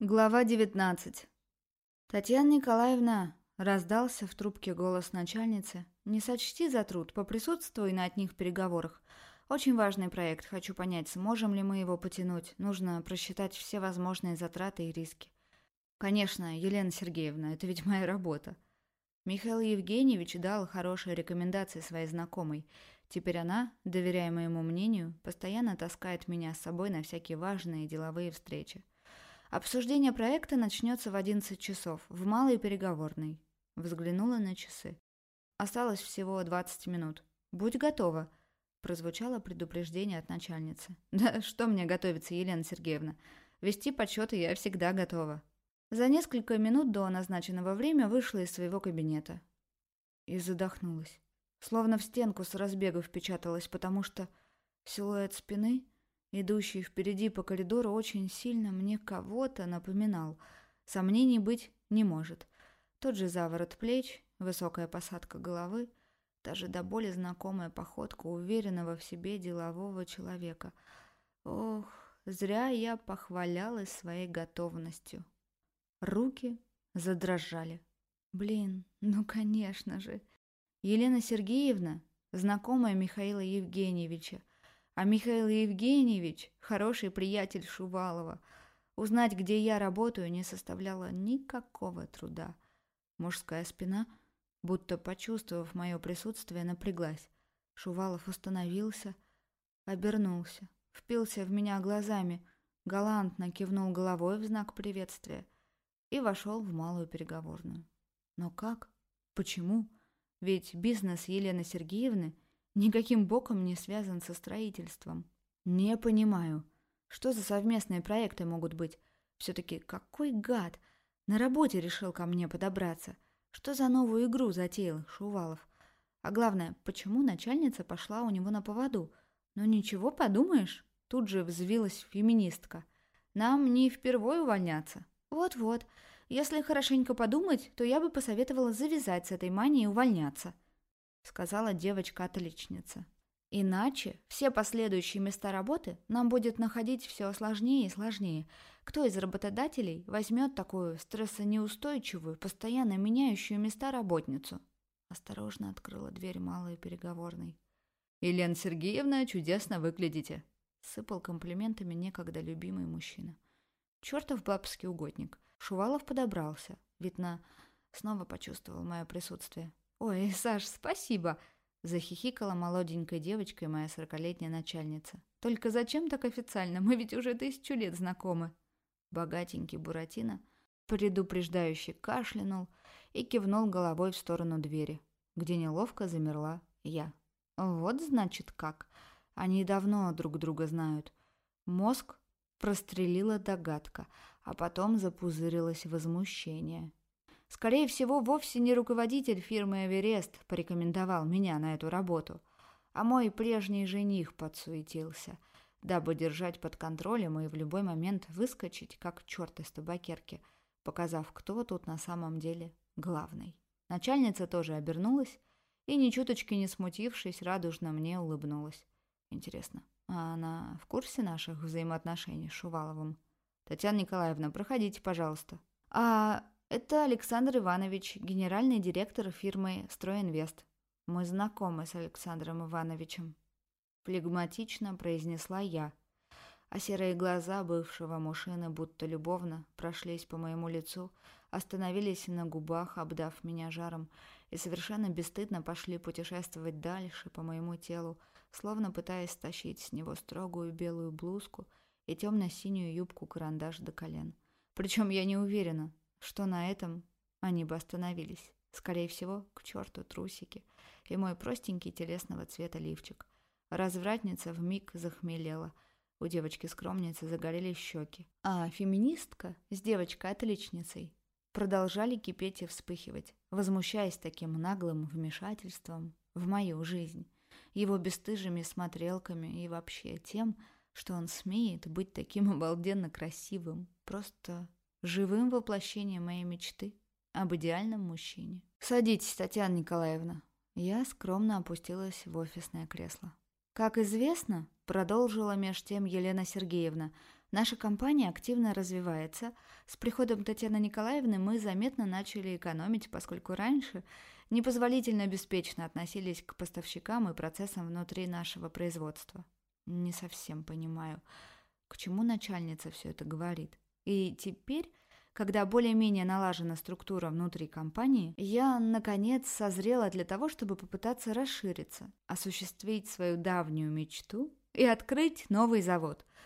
Глава 19. Татьяна Николаевна, раздался в трубке голос начальницы. Не сочти за труд, поприсутствуй на одних переговорах. Очень важный проект, хочу понять, сможем ли мы его потянуть. Нужно просчитать все возможные затраты и риски. Конечно, Елена Сергеевна, это ведь моя работа. Михаил Евгеньевич дал хорошие рекомендации своей знакомой. Теперь она, доверяя моему мнению, постоянно таскает меня с собой на всякие важные деловые встречи. Обсуждение проекта начнется в 11 часов в малой переговорной. Взглянула на часы. Осталось всего 20 минут. Будь готова. Прозвучало предупреждение от начальницы. Да что мне готовиться, Елена Сергеевна? Вести подсчеты я всегда готова. За несколько минут до назначенного времени вышла из своего кабинета. И задохнулась. Словно в стенку с разбега впечаталась, потому что силуэт спины идущий впереди по коридору, очень сильно мне кого-то напоминал. Сомнений быть не может. Тот же заворот плеч, высокая посадка головы, та же до боли знакомая походка уверенного в себе делового человека. Ох, зря я похвалялась своей готовностью. Руки задрожали. Блин, ну конечно же. Елена Сергеевна, знакомая Михаила Евгеньевича, а Михаил Евгеньевич – хороший приятель Шувалова. Узнать, где я работаю, не составляло никакого труда. Мужская спина, будто почувствовав мое присутствие, напряглась. Шувалов остановился, обернулся, впился в меня глазами, галантно кивнул головой в знак приветствия и вошел в малую переговорную. Но как? Почему? Ведь бизнес Елены Сергеевны – никаким боком не связан со строительством. Не понимаю, что за совместные проекты могут быть. Все-таки какой гад на работе решил ко мне подобраться. Что за новую игру затеял Шувалов? А главное, почему начальница пошла у него на поводу? Ну ничего, подумаешь, тут же взвилась феминистка. Нам не впервой увольняться. Вот-вот, если хорошенько подумать, то я бы посоветовала завязать с этой манией увольняться сказала девочка-отличница. Иначе все последующие места работы нам будет находить все сложнее и сложнее. Кто из работодателей возьмет такую стрессонеустойчивую, постоянно меняющую места работницу? Осторожно открыла дверь малой переговорной. «Елена Сергеевна, чудесно выглядите!» Сыпал комплиментами некогда любимый мужчина. Чертов бабский угодник. Шувалов подобрался. Видно, снова почувствовал мое присутствие. «Ой, Саш, спасибо!» – захихикала молоденькая девочка и моя сорокалетняя начальница. «Только зачем так официально? Мы ведь уже тысячу лет знакомы!» Богатенький Буратино предупреждающе кашлянул и кивнул головой в сторону двери, где неловко замерла я. «Вот, значит, как. Они давно друг друга знают. Мозг прострелила догадка, а потом запузырилось возмущение. Скорее всего, вовсе не руководитель фирмы «Эверест» порекомендовал меня на эту работу, а мой прежний жених подсуетился, дабы держать под контролем и в любой момент выскочить, как черт из табакерки, показав, кто тут на самом деле главный. Начальница тоже обернулась и, ни чуточки не смутившись, радужно мне улыбнулась. Интересно, а она в курсе наших взаимоотношений с Шуваловым? Татьяна Николаевна, проходите, пожалуйста. А это Александр Иванович, генеральный директор фирмы «Стройинвест». Мы знакомы с Александром Ивановичем. Флегматично произнесла я, а серые глаза бывшего мужчины будто любовно прошлись по моему лицу, остановились на губах, обдав меня жаром, и совершенно бесстыдно пошли путешествовать дальше по моему телу, словно пытаясь стащить с него строгую белую блузку и темно-синюю юбку-карандаш до колен. Причем я не уверена, что на этом они бы остановились. Скорее всего, к черту трусики и мой простенький телесного цвета лифчик. Развратница вмиг захмелела. У девочки-скромницы загорелись щеки. А феминистка с девочкой-отличницей продолжали кипеть и вспыхивать, возмущаясь таким наглым вмешательством в мою жизнь, его бесстыжими смотрелками и вообще тем, что он смеет быть таким обалденно красивым, просто живым воплощением моей мечты об идеальном мужчине. «Садитесь, Татьяна Николаевна». Я скромно опустилась в офисное кресло. Как известно, продолжила меж тем Елена Сергеевна, Наша компания активно развивается. С приходом Татьяны Николаевны мы заметно начали экономить, поскольку раньше непозволительно беспечно относились к поставщикам и процессам внутри нашего производства. Не совсем понимаю, к чему начальница все это говорит. И теперь, когда более-менее налажена структура внутри компании, я, наконец, созрела для того, чтобы попытаться расшириться, осуществить свою давнюю мечту и открыть новый завод –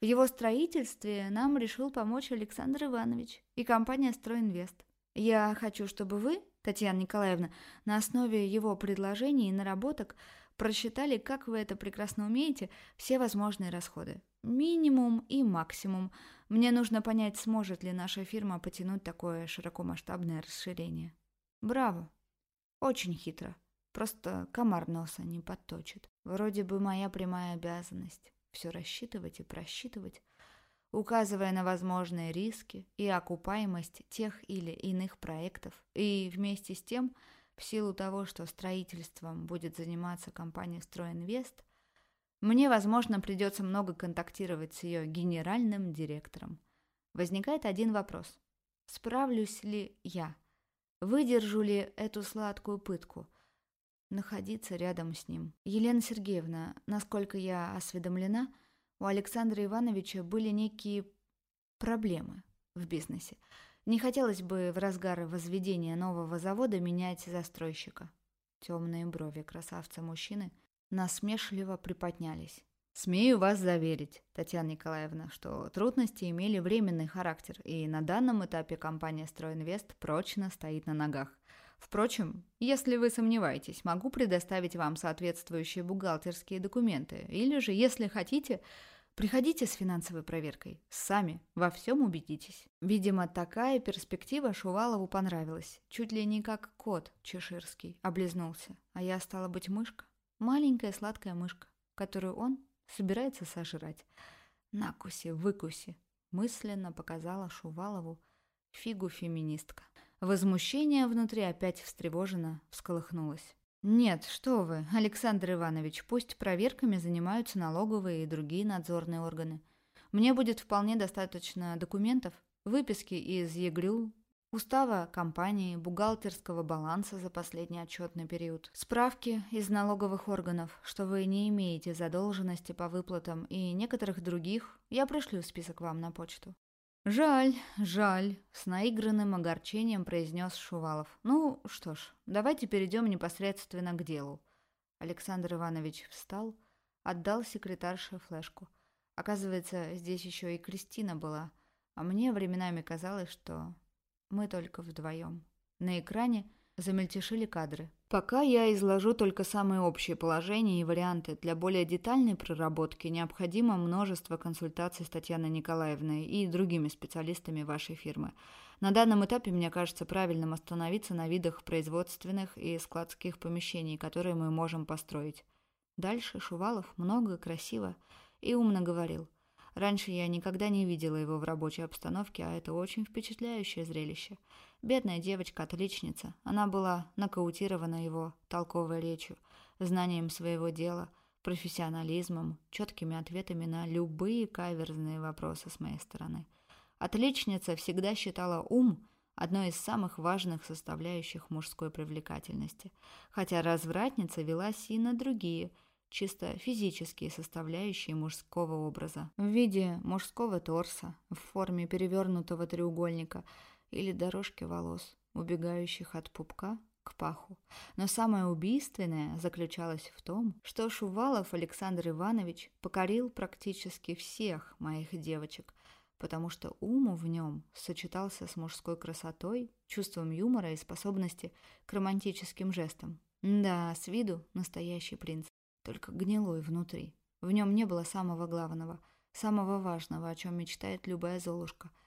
в его строительстве нам решил помочь Александр Иванович и компания «Стройинвест». Я хочу, чтобы вы, Татьяна Николаевна, на основе его предложений и наработок просчитали, как вы это прекрасно умеете, все возможные расходы. Минимум и максимум. Мне нужно понять, сможет ли наша фирма потянуть такое широкомасштабное расширение. Браво. Очень хитро. Просто комар носа не подточит. Вроде бы моя прямая обязанность все рассчитывать и просчитывать, указывая на возможные риски и окупаемость тех или иных проектов, и вместе с тем, в силу того, что строительством будет заниматься компания «Стройинвест», мне, возможно, придется много контактировать с ее генеральным директором. Возникает один вопрос. Справлюсь ли я? Выдержу ли эту сладкую пытку – находиться рядом с ним. Елена Сергеевна, насколько я осведомлена, у Александра Ивановича были некие проблемы в бизнесе. Не хотелось бы в разгар возведения нового завода менять застройщика. Темные брови красавца-мужчины насмешливо приподнялись. Смею вас заверить, Татьяна Николаевна, что трудности имели временный характер, и на данном этапе компания «Стройинвест» прочно стоит на ногах. Впрочем, если вы сомневаетесь, могу предоставить вам соответствующие бухгалтерские документы. Или же, если хотите, приходите с финансовой проверкой. Сами во всем убедитесь. Видимо, такая перспектива Шувалову понравилась. Чуть ли не как кот чеширский облизнулся. А я стала быть мышка. Маленькая сладкая мышка, которую он собирается сожрать. Накуси, выкуси. Мысленно показала Шувалову фигу феминистка. Возмущение внутри опять встревоженно всколыхнулось. «Нет, что вы, Александр Иванович, пусть проверками занимаются налоговые и другие надзорные органы. Мне будет вполне достаточно документов, выписки из ЕГРЮ, устава компании, бухгалтерского баланса за последний отчетный период, справки из налоговых органов, что вы не имеете задолженности по выплатам и некоторых других, я пришлю список вам на почту. «Жаль, жаль», — с наигранным огорчением произнес Шувалов. «Ну что ж, давайте перейдем непосредственно к делу». Александр Иванович встал, отдал секретарше флешку. Оказывается, здесь еще и Кристина была, а мне временами казалось, что мы только вдвоем. На экране замельтешили кадры. Пока я изложу только самые общие положения и варианты. Для более детальной проработки необходимо множество консультаций с Татьяной Николаевной и другими специалистами вашей фирмы. На данном этапе мне кажется правильным остановиться на видах производственных и складских помещений, которые мы можем построить. Дальше Шувалов много, красиво и умно говорил. Раньше я никогда не видела его в рабочей обстановке, а это очень впечатляющее зрелище. Бедная девочка-отличница. Она была нокаутирована его толковой речью, знанием своего дела, профессионализмом, четкими ответами на любые каверзные вопросы с моей стороны. Отличница всегда считала ум одной из самых важных составляющих мужской привлекательности, хотя развратница велась и на другие, чисто физические составляющие мужского образа. В виде мужского торса, в форме перевернутого треугольника – или дорожки волос, убегающих от пупка к паху. Но самое убийственное заключалось в том, что Шувалов Александр Иванович покорил практически всех моих девочек, потому что ум в нем сочетался с мужской красотой, чувством юмора и способности к романтическим жестам. Да, с виду настоящий принц, только гнилой внутри. В нем не было самого главного, самого важного, о чем мечтает любая золушка –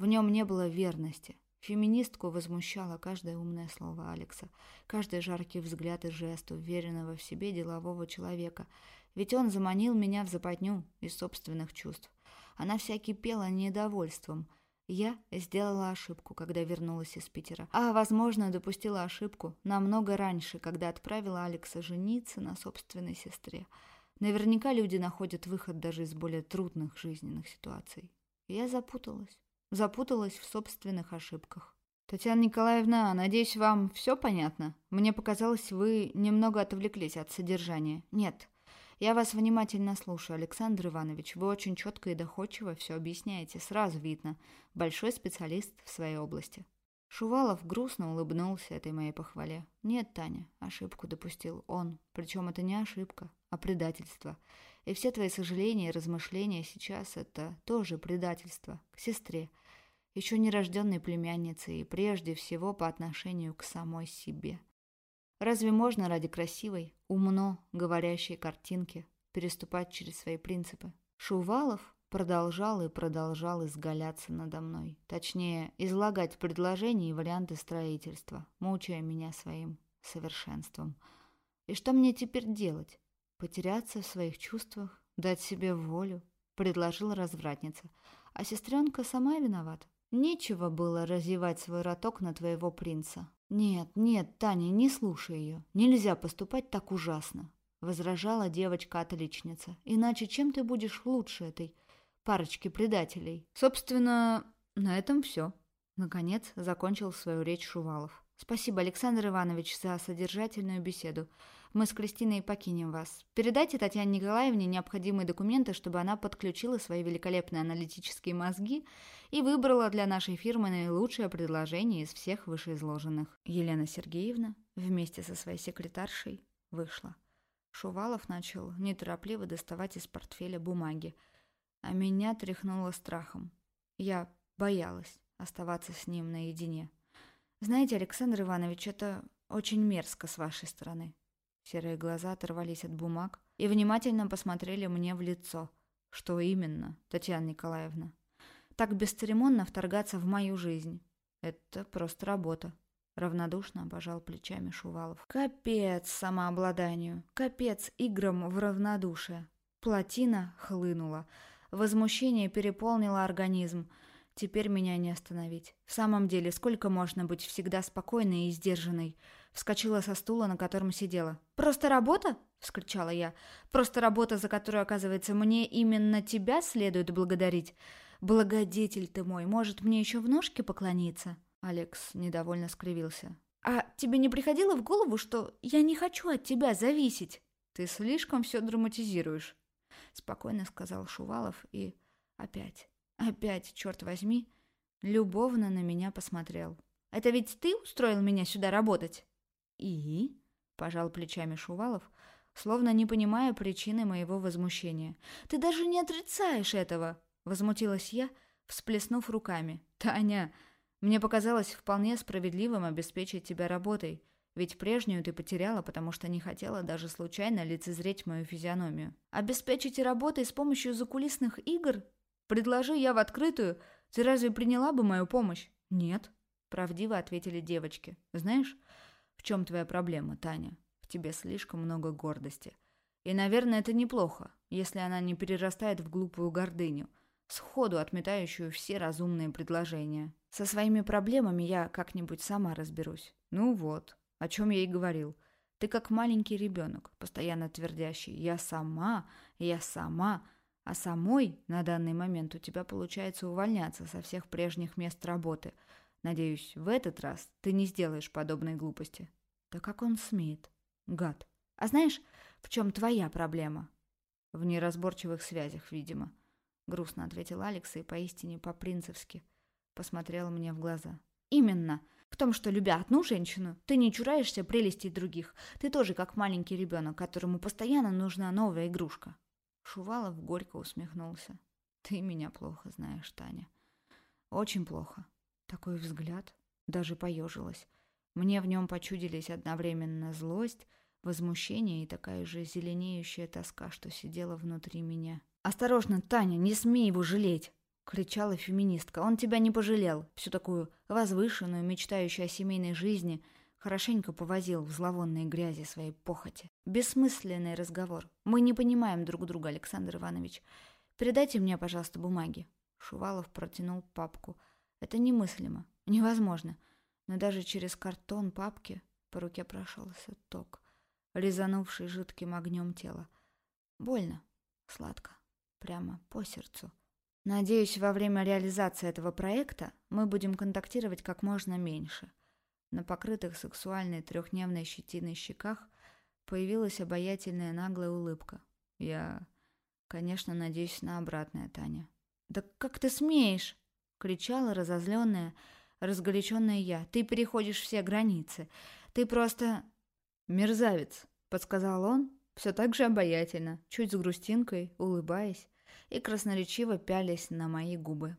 в нем не было верности. Феминистку возмущало каждое умное слово Алекса, каждый жаркий взгляд и жест уверенного в себе делового человека, ведь он заманил меня в западню из собственных чувств. Она вся кипела недовольством. Я сделала ошибку, когда вернулась из Питера, а, возможно, допустила ошибку намного раньше, когда отправила Алекса жениться на собственной сестре. Наверняка люди находят выход даже из более трудных жизненных ситуаций. Я запуталась. Запуталась в собственных ошибках. Татьяна Николаевна, надеюсь, вам все понятно? Мне показалось, вы немного отвлеклись от содержания. Нет, я вас внимательно слушаю, Александр Иванович. Вы очень четко и доходчиво все объясняете. Сразу видно. Большой специалист в своей области. Шувалов грустно улыбнулся этой моей похвале. «Нет, Таня, ошибку допустил он. Причем это не ошибка, а предательство. И все твои сожаления и размышления сейчас — это тоже предательство к сестре, еще нерожденной племяннице и прежде всего по отношению к самой себе. Разве можно ради красивой, умно говорящей картинки переступать через свои принципы? Шувалов продолжал и продолжал изгаляться надо мной. Точнее, излагать предложения и варианты строительства, мучая меня своим совершенством. И что мне теперь делать? Потеряться в своих чувствах? Дать себе волю? Предложила развратница. А сестренка сама виновата. Нечего было разевать свой роток на твоего принца. Нет, нет, Таня, не слушай ее. Нельзя поступать так ужасно. Возражала девочка-отличница. Иначе чем ты будешь лучше этой парочки предателей. Собственно, на этом все. Наконец, закончил свою речь Шувалов. Спасибо, Александр Иванович, за содержательную беседу. Мы с Кристиной покинем вас. Передайте Татьяне Николаевне необходимые документы, чтобы она подключила свои великолепные аналитические мозги и выбрала для нашей фирмы наилучшее предложение из всех вышеизложенных. Елена Сергеевна вместе со своей секретаршей вышла. Шувалов начал неторопливо доставать из портфеля бумаги, а меня тряхнуло страхом. Я боялась оставаться с ним наедине. Знаете, Александр Иванович, это очень мерзко с вашей стороны. Серые глаза оторвались от бумаг и внимательно посмотрели мне в лицо. Что именно, Татьяна Николаевна? Так бесцеремонно вторгаться в мою жизнь. Это просто работа. Равнодушно обожал плечами Шувалов. Капец самообладанию, капец играм в равнодушие. Плотина хлынула. Возмущение переполнило организм. Теперь меня не остановить. В самом деле, сколько можно быть всегда спокойной и сдержанной? Вскочила со стула, на котором сидела. «Просто работа?» — вскричала я. «Просто работа, за которую, оказывается, мне именно тебя следует благодарить. Благодетель ты мой, может, мне еще в ножке поклониться?» Алекс недовольно скривился. «А тебе не приходило в голову, что я не хочу от тебя зависеть?» «Ты слишком все драматизируешь», — спокойно сказал Шувалов и опять, опять, черт возьми, любовно на меня посмотрел. «Это ведь ты устроил меня сюда работать?» «И?» — пожал плечами Шувалов, словно не понимая причины моего возмущения. «Ты даже не отрицаешь этого!» — возмутилась я, всплеснув руками. «Таня, мне показалось вполне справедливым обеспечить тебя работой. Ведь прежнюю ты потеряла, потому что не хотела даже случайно лицезреть мою физиономию. Обеспечить работой с помощью закулисных игр? Предложи я в открытую, ты разве приняла бы мою помощь? Нет, правдиво ответили девочки. Знаешь, в чем твоя проблема, Таня? В тебе слишком много гордости. И, наверное, это неплохо, если она не перерастает в глупую гордыню, сходу отметающую все разумные предложения. Со своими проблемами я как-нибудь сама разберусь. Ну вот, о чем я и говорил. Ты как маленький ребенок, постоянно твердящий «я сама, я сама», а самой на данный момент у тебя получается увольняться со всех прежних мест работы. Надеюсь, в этот раз ты не сделаешь подобной глупости. Да как он смеет? Гад. А знаешь, в чем твоя проблема? В неразборчивых связях, видимо. Грустно ответил Алекс и поистине по-принцевски посмотрел мне в глаза. Именно. В том, что, любя одну женщину, ты не чураешься прелестей других. Ты тоже как маленький ребенок, которому постоянно нужна новая игрушка. Шувалов горько усмехнулся. Ты меня плохо знаешь, Таня. Очень плохо. Такой взгляд. Даже поежилась. Мне в нем почудились одновременно злость, возмущение и такая же зеленеющая тоска, что сидела внутри меня. «Осторожно, Таня, не смей его жалеть!» кричала феминистка. Он тебя не пожалел. Всю такую возвышенную, мечтающую о семейной жизни, хорошенько повозил в зловонной грязи своей похоти. Бессмысленный разговор. Мы не понимаем друг друга, Александр Иванович. Передайте мне, пожалуйста, бумаги. Шувалов протянул папку. Это немыслимо, невозможно. Но даже через картон папки по руке прошелся ток, резанувший жидким огнем тело. Больно, сладко, прямо по сердцу. Надеюсь, во время реализации этого проекта мы будем контактировать как можно меньше. На покрытых сексуальной трехдневной щетиной щеках появилась обаятельная наглая улыбка. Я, конечно, надеюсь на обратное, Таня. «Да как ты смеешь?» — кричала разозленная, разгоряченная я. «Ты переходишь все границы. Ты просто...» «Мерзавец», — подсказал он, все так же обаятельно, чуть с грустинкой, улыбаясь и красноречиво пялись на мои губы.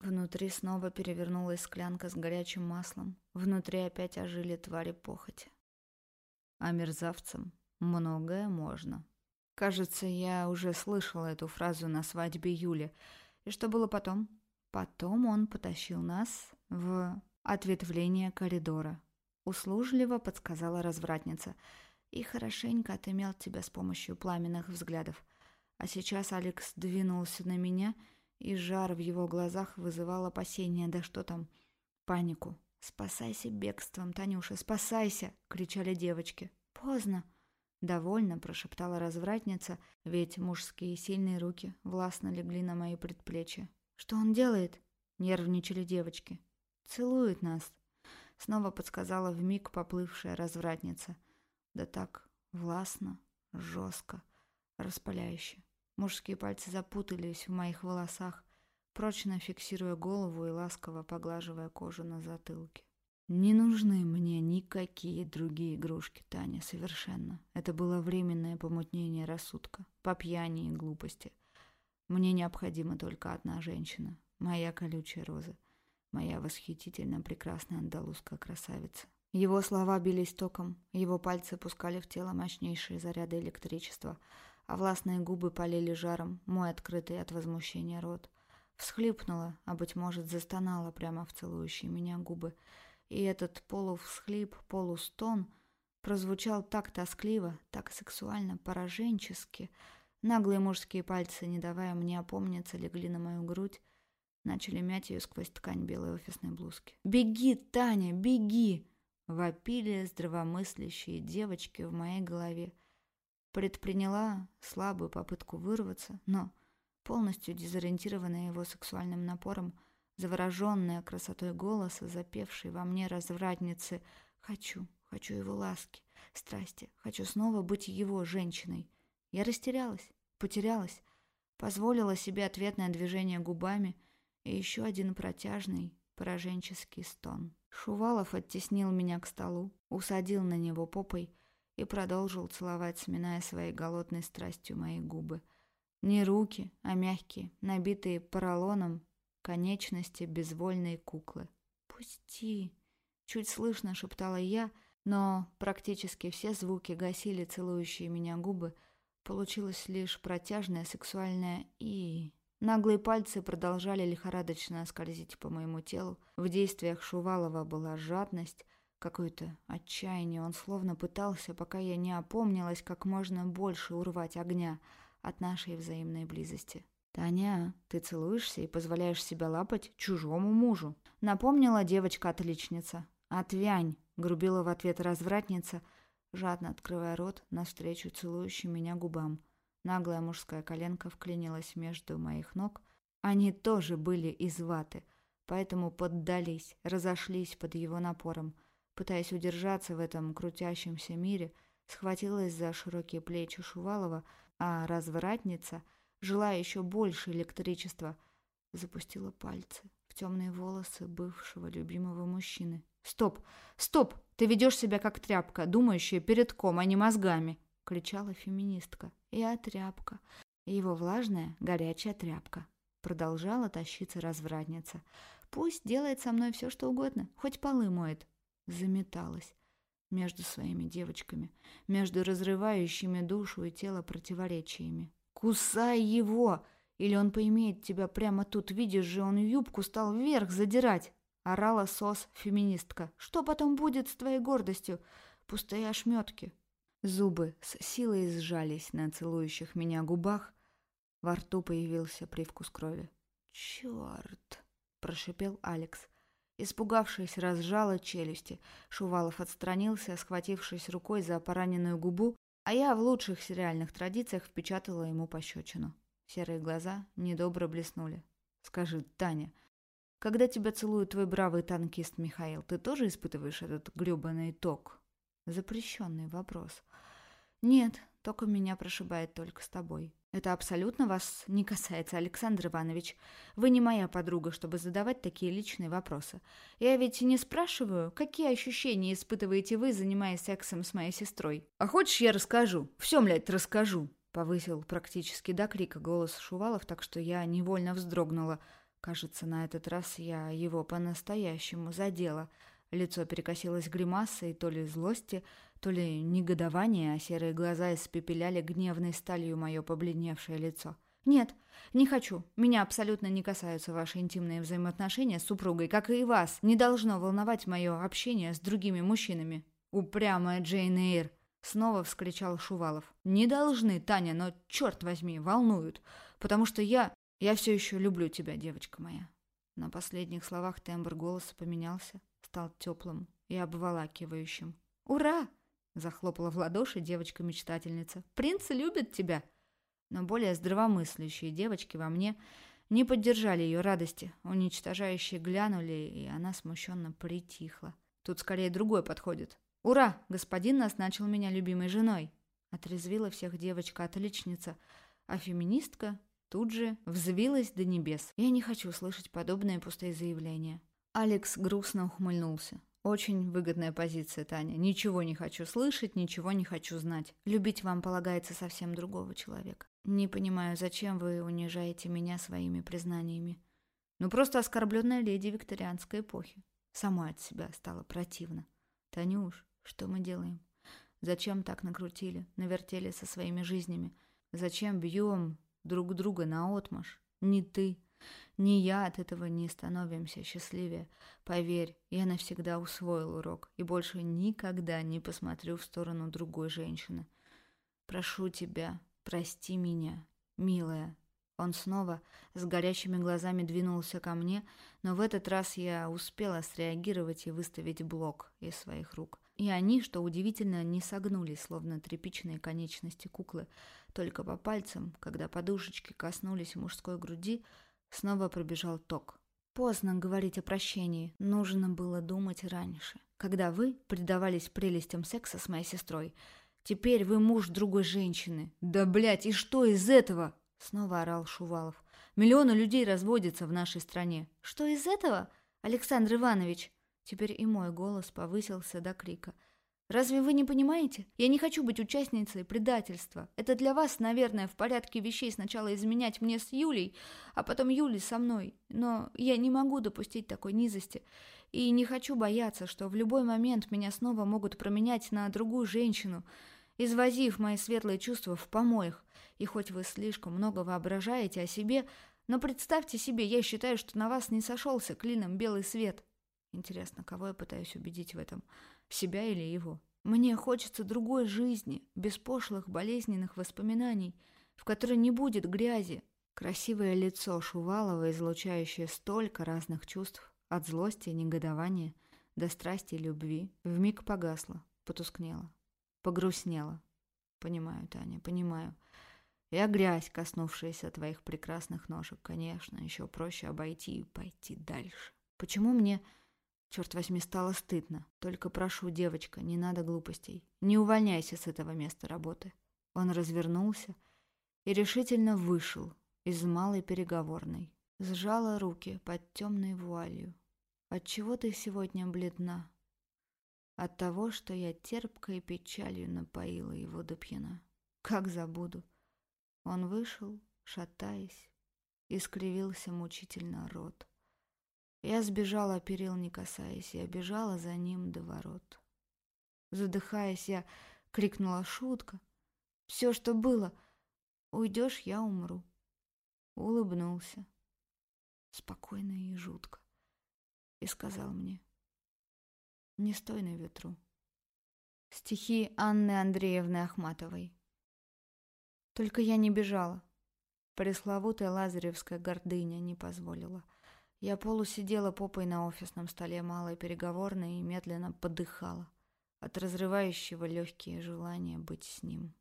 Внутри снова перевернулась склянка с горячим маслом. Внутри опять ожили твари похоти. А мерзавцам многое можно. Кажется, я уже слышала эту фразу на свадьбе Юли. И что было потом? Потом он потащил нас в ответвление коридора. Услужливо подсказала развратница. И хорошенько отымел тебя с помощью пламенных взглядов. А сейчас Алекс двинулся на меня, и жар в его глазах вызывал опасения. Да что там? Панику. «Спасайся бегством, Танюша, спасайся!» — кричали девочки. «Поздно!» — довольно прошептала развратница, ведь мужские сильные руки властно легли на мои предплечья. «Что он делает?» — нервничали девочки. «Целует нас!» — снова подсказала вмиг поплывшая развратница. Да так властно, жестко, распаляюще. Мужские пальцы запутались в моих волосах, прочно фиксируя голову и ласково поглаживая кожу на затылке. Не нужны мне никакие другие игрушки, Таня, совершенно. Это было временное помутнение рассудка, по пьяни и глупости. Мне необходима только одна женщина, моя колючая роза, моя восхитительно прекрасная андалузская красавица. Его слова бились током, его пальцы пускали в тело мощнейшие заряды электричества, а властные губы полили жаром мой открытый от возмущения рот. Всхлипнула, а, быть может, застонала прямо в целующие меня губы, и этот полувсхлип, полустон прозвучал так тоскливо, так сексуально, пораженчески. Наглые мужские пальцы, не давая мне опомниться, легли на мою грудь, начали мять ее сквозь ткань белой офисной блузки. «Беги, Таня, беги!» Вопили здравомыслящие девочки в моей голове. Предприняла слабую попытку вырваться, но, полностью дезориентированная его сексуальным напором, завороженная красотой голоса, запевшей во мне развратницы «Хочу, хочу его ласки, страсти, хочу снова быть его женщиной». Я растерялась, потерялась, позволила себе ответное движение губами и еще один протяжный, пораженческий стон. Шувалов оттеснил меня к столу, усадил на него попой и продолжил целовать, сминая своей голодной страстью мои губы. Не руки, а мягкие, набитые поролоном, конечности безвольной куклы. «Пусти!» — чуть слышно шептала я, но практически все звуки гасили целующие меня губы. Получилось лишь протяжное сексуальное «и». Наглые пальцы продолжали лихорадочно скользить по моему телу. В действиях Шувалова была жадность, какое-то отчаяние. Он словно пытался, пока я не опомнилась, как можно больше урвать огня от нашей взаимной близости. «Таня, ты целуешься и позволяешь себя лапать чужому мужу», — напомнила девочка-отличница. «Отвянь», — грубила в ответ развратница, жадно открывая рот навстречу целующим меня губам. Наглая мужская коленка вклинилась между моих ног. Они тоже были из ваты, поэтому поддались, разошлись под его напором. Пытаясь удержаться в этом крутящемся мире, схватилась за широкие плечи Шувалова, а развратница, желая еще больше электричества, запустила пальцы в темные волосы бывшего любимого мужчины. «Стоп! Стоп! Ты ведешь себя как тряпка, думающая перед ком, а не мозгами!» — кричала феминистка. «Я тряпка. Его влажная, горячая тряпка». Продолжала тащиться развратница. «Пусть делает со мной все, что угодно, хоть полы моет». Заметалась между своими девочками, между разрывающими душу и тело противоречиями. «Кусай его! Или он поимеет тебя прямо тут, видишь же, он юбку стал вверх задирать!» Орала сос феминистка. «Что потом будет с твоей гордостью? Пустые ошметки, Зубы с силой сжались на целующих меня губах. Во рту появился привкус крови. «Черт!» – прошипел Алекс. Испугавшись, разжала челюсти. Шувалов отстранился, схватившись рукой за пораненную губу, А я в лучших сериальных традициях впечатала ему пощечину. Серые глаза недобро блеснули. «Скажи, Таня, когда тебя целует твой бравый танкист Михаил, ты тоже испытываешь этот грёбаный ток?» Запрещенный вопрос. «Нет, ток у меня прошибает только с тобой. Это абсолютно вас не касается, Александр Иванович. Вы не моя подруга, чтобы задавать такие личные вопросы. Я ведь не спрашиваю, какие ощущения испытываете вы, занимаясь сексом с моей сестрой. А хочешь, я расскажу? Все, блядь, расскажу. Повысил практически до крика голос Шувалов, так что я невольно вздрогнула. Кажется, на этот раз я его по-настоящему задела. Лицо перекосилось гримасой то ли злости, то ли негодование, а серые глаза испепеляли гневной сталью мое побледневшее лицо. «Нет, не хочу. Меня абсолютно не касаются ваши интимные взаимоотношения с супругой, как и вас. Не должно волновать мое общение с другими мужчинами». «Упрямая Джейн Эйр!» Снова вскричал Шувалов. «Не должны, Таня, но, черт возьми, волнуют. Потому что я... Я все еще люблю тебя, девочка моя». На последних словах тембр голоса поменялся, стал теплым и обволакивающим. «Ура!» Захлопала в ладоши девочка-мечтательница. «Принц любит тебя!» Но более здравомыслящие девочки во мне не поддержали ее радости. Уничтожающие глянули, и она смущенно притихла. Тут скорее другой подходит. «Ура! Господин назначил меня любимой женой!» Отрезвила всех девочка-отличница, а феминистка тут же взвилась до небес. Я не хочу слышать подобные пустые заявления. Алекс грустно ухмыльнулся. Очень выгодная позиция, Таня. Ничего не хочу слышать, ничего не хочу знать. Любить вам полагается совсем другого человека. Не понимаю, зачем вы унижаете меня своими признаниями. Ну, просто оскорбленная леди викторианской эпохи. Сама от себя стало противно. Танюш, что мы делаем? Зачем так накрутили, навертели со своими жизнями? Зачем бьем друг друга на отмаш? Не ты, ни я от этого не становимся счастливее. Поверь, я навсегда усвоил урок и больше никогда не посмотрю в сторону другой женщины. Прошу тебя, прости меня, милая. Он снова с горящими глазами двинулся ко мне, но в этот раз я успела среагировать и выставить блок из своих рук. И они, что удивительно, не согнулись, словно тряпичные конечности куклы. Только по пальцам, когда подушечки коснулись мужской груди, Снова пробежал ток. Поздно говорить о прощении, нужно было думать раньше. Когда вы предавались прелестям секса с моей сестрой, теперь вы муж другой женщины. Да, блядь, и что из этого? Снова орал Шувалов. Миллионы людей разводятся в нашей стране. Что из этого, Александр Иванович? Теперь и мой голос повысился до крика. Разве вы не понимаете? Я не хочу быть участницей предательства. Это для вас, наверное, в порядке вещей сначала изменять мне с Юлей, а потом Юлей со мной. Но я не могу допустить такой низости. И не хочу бояться, что в любой момент меня снова могут променять на другую женщину, извозив мои светлые чувства в помоях. И хоть вы слишком много воображаете о себе, но представьте себе, я считаю, что на вас не сошелся клином белый свет. Интересно, кого я пытаюсь убедить в этом? Себя или его. Мне хочется другой жизни, без пошлых болезненных воспоминаний, в которой не будет грязи. Красивое лицо Шувалова, излучающее столько разных чувств, от злости и негодования до страсти и любви, вмиг погасло, потускнело, погрустнело. Понимаю, Таня, понимаю. Я грязь, коснувшаяся твоих прекрасных ножек, конечно, еще проще обойти и пойти дальше. Почему мне Черт возьми, стало стыдно. Только прошу, девочка, не надо глупостей. Не увольняйся с этого места работы. Он развернулся и решительно вышел из малой переговорной. Сжала руки под темной вуалью. Отчего ты сегодня бледна? От того, что я терпкой печалью напоила его до пьяна. Как забуду. Он вышел, шатаясь, и скривился мучительно рот. Я сбежала, перил не касаясь, и бежала за ним до ворот. Задыхаясь, я крикнула шутка. Все, что было. Уйдешь, я умру. Улыбнулся. Спокойно и жутко. И сказал мне. Не стой на ветру. Стихи Анны Андреевны Ахматовой. Только я не бежала. Пресловутая лазаревская гордыня не позволила. Я полусидела попой на офисном столе малой переговорной и медленно подыхала от разрывающего легкие желания быть с ним.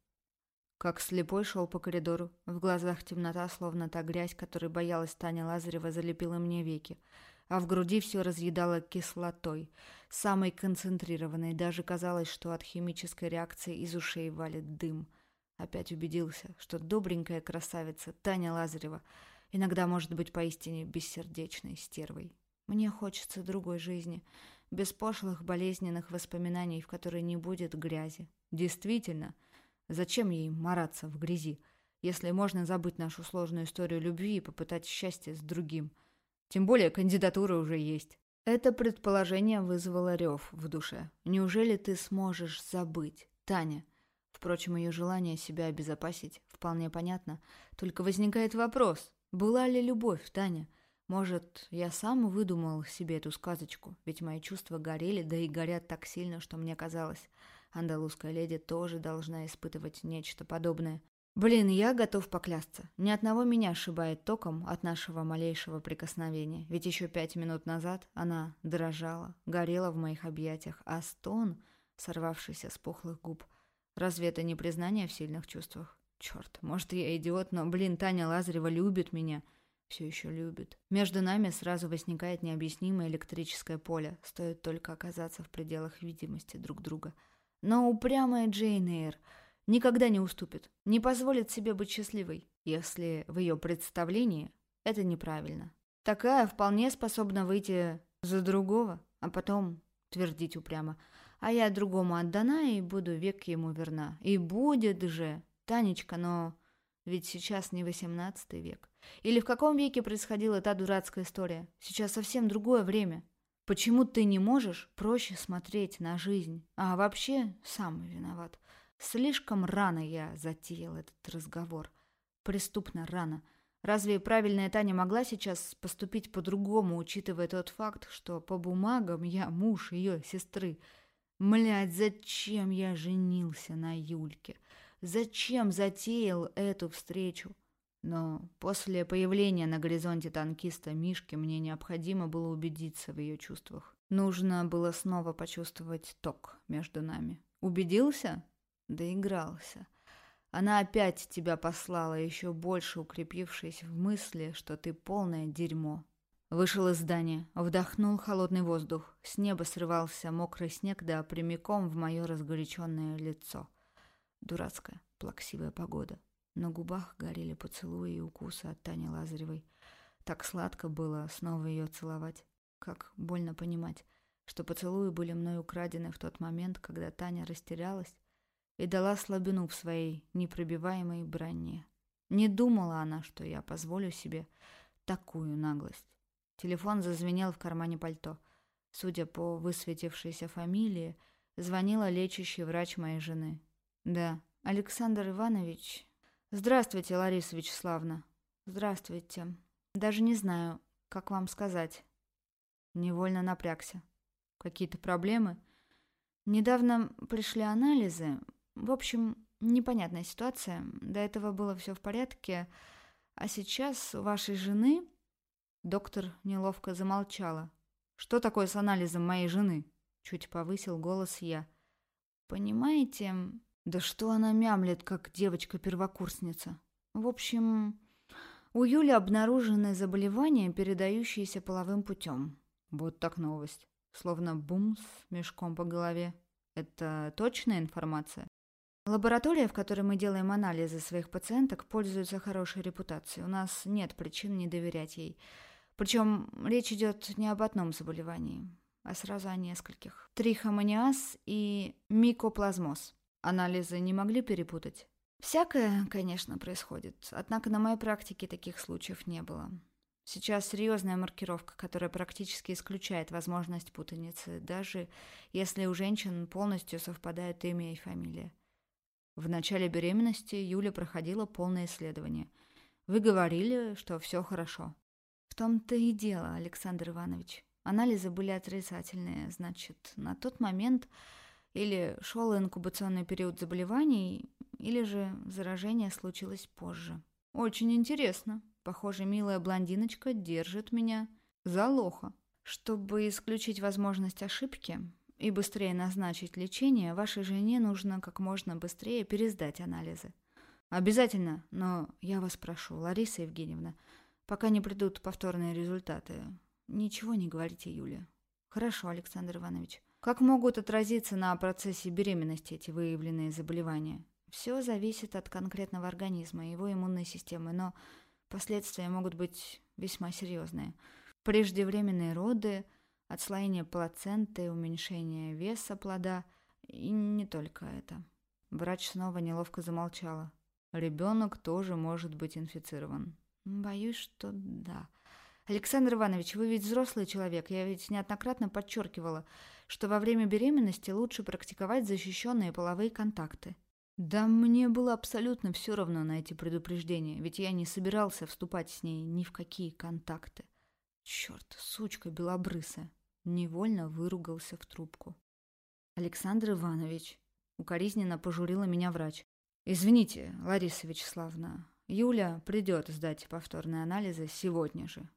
Как слепой шел по коридору. В глазах темнота, словно та грязь, которой боялась Таня Лазарева, залепила мне веки. А в груди все разъедало кислотой, самой концентрированной. Даже казалось, что от химической реакции из ушей валит дым. Опять убедился, что добренькая красавица Таня Лазарева иногда может быть поистине бессердечной стервой. Мне хочется другой жизни, без пошлых болезненных воспоминаний, в которой не будет грязи. Действительно, — Зачем ей мараться в грязи, если можно забыть нашу сложную историю любви и попытать счастье с другим? Тем более кандидатура уже есть. Это предположение вызвало рев в душе. Неужели ты сможешь забыть, Таня? Впрочем, ее желание себя обезопасить вполне понятно. Только возникает вопрос, была ли любовь, Таня? Может, я сам выдумал себе эту сказочку, ведь мои чувства горели, да и горят так сильно, что мне казалось, Андалузская леди тоже должна испытывать нечто подобное. Блин, я готов поклясться. Ни одного меня сшибает током от нашего малейшего прикосновения. Ведь еще пять минут назад она дрожала, горела в моих объятиях, а стон, сорвавшийся с пухлых губ, разве это не признание в сильных чувствах? Черт, может, я идиот, но, блин, Таня Лазарева любит меня. Все еще любит. Между нами сразу возникает необъяснимое электрическое поле. Стоит только оказаться в пределах видимости друг друга – но упрямая Джейн Эйр никогда не уступит, не позволит себе быть счастливой, если в ее представлении это неправильно. Такая вполне способна выйти за другого, а потом твердить упрямо. А я другому отдана и буду век ему верна. И будет же, Танечка, но ведь сейчас не восемнадцатый век. Или в каком веке происходила та дурацкая история? Сейчас совсем другое время. Почему ты не можешь проще смотреть на жизнь? А вообще, сам виноват. Слишком рано я затеял этот разговор. Преступно рано. Разве правильная Таня могла сейчас поступить по-другому, учитывая тот факт, что по бумагам я муж ее сестры? Млядь, зачем я женился на Юльке? Зачем затеял эту встречу? Но после появления на горизонте танкиста Мишки мне необходимо было убедиться в ее чувствах. Нужно было снова почувствовать ток между нами. Убедился? Доигрался. Она опять тебя послала, еще больше укрепившись в мысли, что ты полное дерьмо. Вышел из здания, вдохнул холодный воздух. С неба срывался мокрый снег, да прямиком в мое разгоряченное лицо. Дурацкая, плаксивая погода. На губах горели поцелуи и укусы от Тани Лазаревой. Так сладко было снова ее целовать. Как больно понимать, что поцелуи были мной украдены в тот момент, когда Таня растерялась и дала слабину в своей непробиваемой броне. Не думала она, что я позволю себе такую наглость. Телефон зазвенел в кармане пальто. Судя по высветившейся фамилии, звонила лечащий врач моей жены. Да, Александр Иванович «Здравствуйте, Лариса Вячеславовна». «Здравствуйте. Даже не знаю, как вам сказать». Невольно напрягся. «Какие-то проблемы?» «Недавно пришли анализы. В общем, непонятная ситуация. До этого было все в порядке. А сейчас у вашей жены...» Доктор неловко замолчала. «Что такое с анализом моей жены?» Чуть повысил голос я. «Понимаете, да что она мямлет, как девочка-первокурсница? В общем, у Юли обнаружены заболевания, передающиеся половым путем. Вот так новость. Словно бум с мешком по голове. Это точная информация? Лаборатория, в которой мы делаем анализы своих пациенток, пользуется хорошей репутацией. У нас нет причин не доверять ей. Причем речь идет не об одном заболевании, а сразу о нескольких. Трихомониаз и микоплазмоз. Анализы не могли перепутать? Всякое, конечно, происходит, однако на моей практике таких случаев не было. Сейчас серьезная маркировка, которая практически исключает возможность путаницы, даже если у женщин полностью совпадают имя и фамилия. В начале беременности Юля проходила полное исследование. Вы говорили, что все хорошо. В том-то и дело, Александр Иванович. Анализы были отрицательные, значит, на тот момент или шел инкубационный период заболеваний, или же заражение случилось позже. Очень интересно. Похоже, милая блондиночка держит меня за лоха. Чтобы исключить возможность ошибки и быстрее назначить лечение, вашей жене нужно как можно быстрее пересдать анализы. Обязательно, но я вас прошу, Лариса Евгеньевна, пока не придут повторные результаты, ничего не говорите Юле. Хорошо, Александр Иванович. Как могут отразиться на процессе беременности эти выявленные заболевания? Все зависит от конкретного организма и его иммунной системы, но последствия могут быть весьма серьезные. Преждевременные роды, отслоение плаценты, уменьшение веса плода и не только это. Врач снова неловко замолчала. Ребенок тоже может быть инфицирован. Боюсь, что да. Александр Иванович, вы ведь взрослый человек. Я ведь неоднократно подчеркивала, что во время беременности лучше практиковать защищенные половые контакты. Да мне было абсолютно все равно на эти предупреждения, ведь я не собирался вступать с ней ни в какие контакты. Черт, сучка белобрысая. Невольно выругался в трубку. Александр Иванович, укоризненно пожурила меня врач. Извините, Лариса Вячеславовна, Юля придет сдать повторные анализы сегодня же.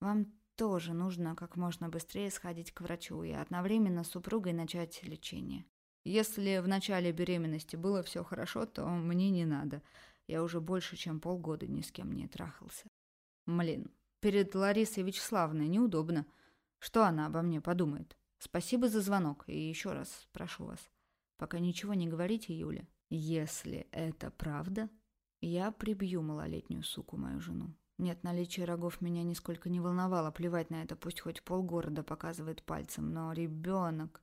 Вам тоже нужно как можно быстрее сходить к врачу и одновременно с супругой начать лечение. Если в начале беременности было все хорошо, то мне не надо. Я уже больше, чем полгода ни с кем не трахался. Млин, перед Ларисой Вячеславной неудобно. Что она обо мне подумает? Спасибо за звонок. И еще раз прошу вас, пока ничего не говорите, Юля. Если это правда, я прибью малолетнюю суку, мою жену. Нет, наличие рогов меня нисколько не волновало. Плевать на это, пусть хоть полгорода показывает пальцем. Но ребенок...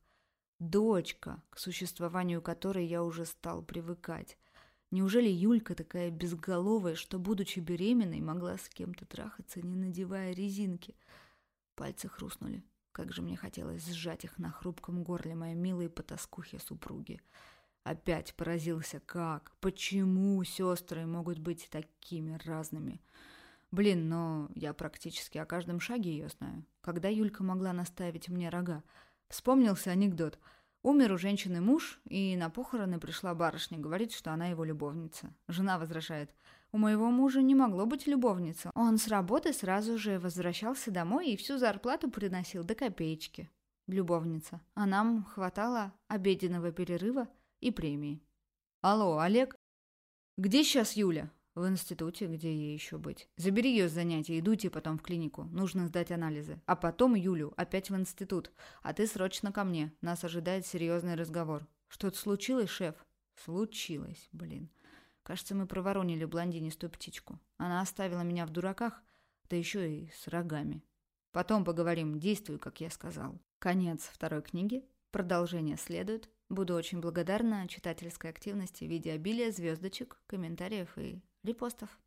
Дочка, к существованию которой я уже стал привыкать. Неужели Юлька такая безголовая, что, будучи беременной, могла с кем-то трахаться, не надевая резинки? Пальцы хрустнули. Как же мне хотелось сжать их на хрупком горле моей милой потаскухи супруги. Опять поразился, как, почему сестры могут быть такими разными. Блин, но я практически о каждом шаге ее знаю. Когда Юлька могла наставить мне рога? Вспомнился анекдот. Умер у женщины муж, и на похороны пришла барышня, говорит, что она его любовница. Жена возражает. У моего мужа не могло быть любовницы. Он с работы сразу же возвращался домой и всю зарплату приносил до копеечки. Любовница. А нам хватало обеденного перерыва и премии. Алло, Олег? Где сейчас Юля? В институте, где ей еще быть. Забери ее с занятий, идуйте потом в клинику. Нужно сдать анализы. А потом Юлю опять в институт. А ты срочно ко мне. Нас ожидает серьезный разговор. Что-то случилось, шеф? Случилось, блин. Кажется, мы проворонили блондинистую птичку. Она оставила меня в дураках, да еще и с рогами. Потом поговорим, действуй, как я сказал. Конец второй книги. Продолжение следует. Буду очень благодарна читательской активности в виде обилия звездочек, комментариев и репостов.